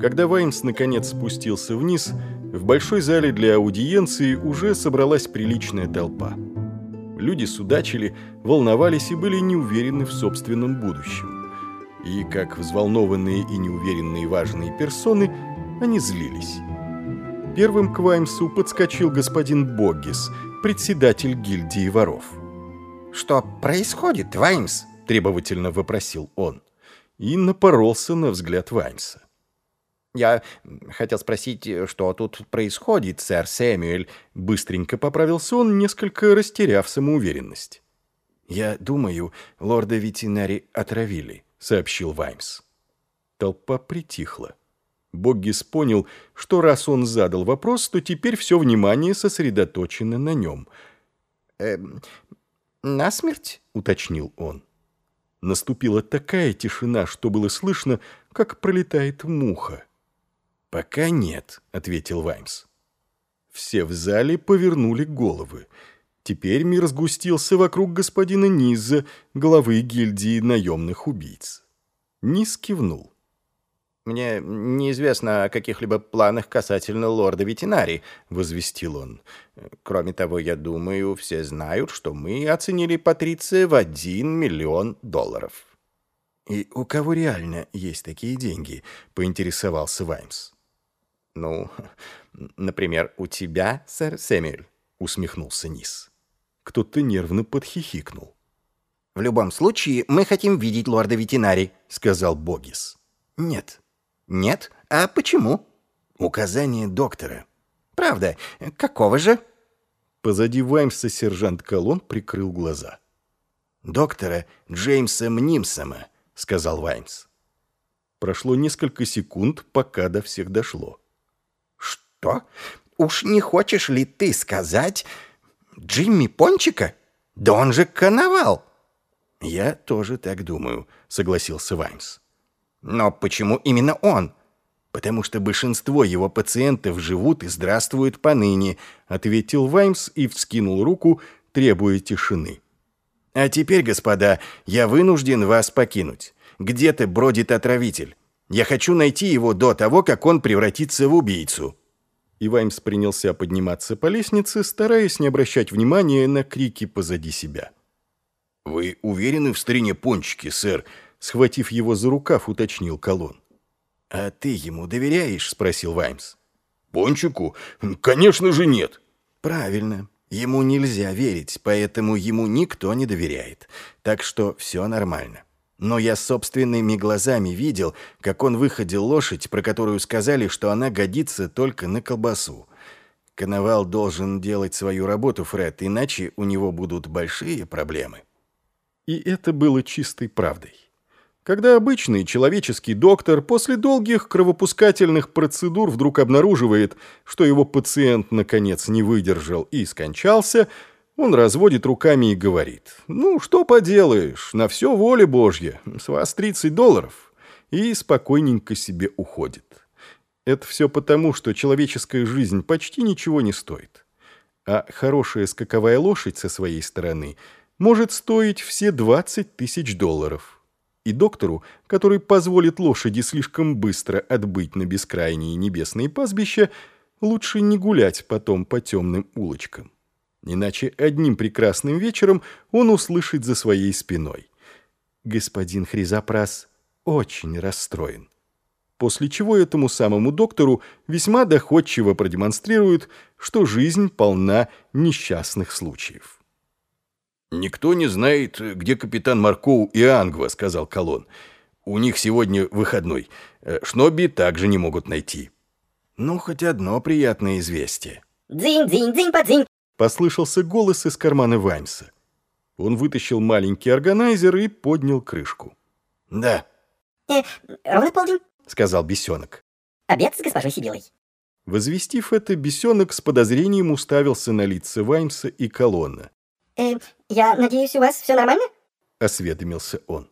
Когда Ваймс наконец спустился вниз, в большой зале для аудиенции уже собралась приличная толпа. Люди судачили, волновались и были неуверены в собственном будущем. И, как взволнованные и неуверенные важные персоны, они злились. Первым к Ваймсу подскочил господин Боггис, председатель гильдии воров. «Что происходит, Ваймс?» – требовательно вопросил он. И напоролся на взгляд Ваймса. «Я хотел спросить, что тут происходит, сэр Сэмюэль?» Быстренько поправился он, несколько растеряв самоуверенность. «Я думаю, лорда ветеринари отравили», — сообщил Ваймс. Толпа притихла. Боггис понял, что раз он задал вопрос, то теперь все внимание сосредоточено на нем. «Эм, насмерть?» — уточнил он. Наступила такая тишина, что было слышно, как пролетает муха. «Пока нет», — ответил Ваймс. Все в зале повернули головы. Теперь мир сгустился вокруг господина Низа, главы гильдии наемных убийц. Низ кивнул. «Мне неизвестно о каких-либо планах касательно лорда ветеринарий», — возвестил он. «Кроме того, я думаю, все знают, что мы оценили Патриция в один миллион долларов». «И у кого реально есть такие деньги?» — поинтересовался Ваймс. «Ну, например, у тебя, сэр Сэмюэль», — усмехнулся Низ. Кто-то нервно подхихикнул. «В любом случае, мы хотим видеть лорда ветеринарий», — сказал Богис. «Нет». «Нет? А почему?» «Указание доктора». «Правда? Какого же?» Позади Ваймса сержант Колон прикрыл глаза. «Доктора Джеймса Мнимсома», — сказал Ваймс. Прошло несколько секунд, пока до всех дошло. «Что? Уж не хочешь ли ты сказать Джимми Пончика? Да он же коновал!» «Я тоже так думаю», — согласился Ваймс. «Но почему именно он?» «Потому что большинство его пациентов живут и здравствуют поныне», — ответил Ваймс и вскинул руку, требуя тишины. «А теперь, господа, я вынужден вас покинуть. Где-то бродит отравитель. Я хочу найти его до того, как он превратится в убийцу». И Ваймс принялся подниматься по лестнице, стараясь не обращать внимания на крики позади себя. «Вы уверены в старине пончики, сэр?» Схватив его за рукав, уточнил Колон. «А ты ему доверяешь?» — спросил Ваймс. «Пончику? Конечно же нет». «Правильно. Ему нельзя верить, поэтому ему никто не доверяет. Так что все нормально. Но я собственными глазами видел, как он выходил лошадь, про которую сказали, что она годится только на колбасу. Коновал должен делать свою работу, Фред, иначе у него будут большие проблемы. И это было чистой правдой. Когда обычный человеческий доктор после долгих кровопускательных процедур вдруг обнаруживает, что его пациент наконец не выдержал и скончался – он разводит руками и говорит, «Ну, что поделаешь, на все воля Божья, с вас 30 долларов», и спокойненько себе уходит. Это все потому, что человеческая жизнь почти ничего не стоит. А хорошая скаковая лошадь со своей стороны может стоить все 20 тысяч долларов. И доктору, который позволит лошади слишком быстро отбыть на бескрайние небесные пастбища, лучше не гулять потом по темным улочкам. Иначе одним прекрасным вечером он услышит за своей спиной. Господин Хризопрас очень расстроен. После чего этому самому доктору весьма доходчиво продемонстрируют, что жизнь полна несчастных случаев. «Никто не знает, где капитан Маркоу и Ангва», — сказал Колон. «У них сегодня выходной. Шноби также не могут найти». «Ну, хоть одно приятное известие». «Дзинь-дзинь-дзинь-подзинь!» Послышался голос из кармана Ваймса. Он вытащил маленький органайзер и поднял крышку. «Да». «Э, ровно полдень», — сказал бесенок. «Обед с госпожой Сибилой». Возвестив это, бесенок с подозрением уставился на лица Ваймса и колонна. «Э, я надеюсь, у вас все нормально?» — осведомился он.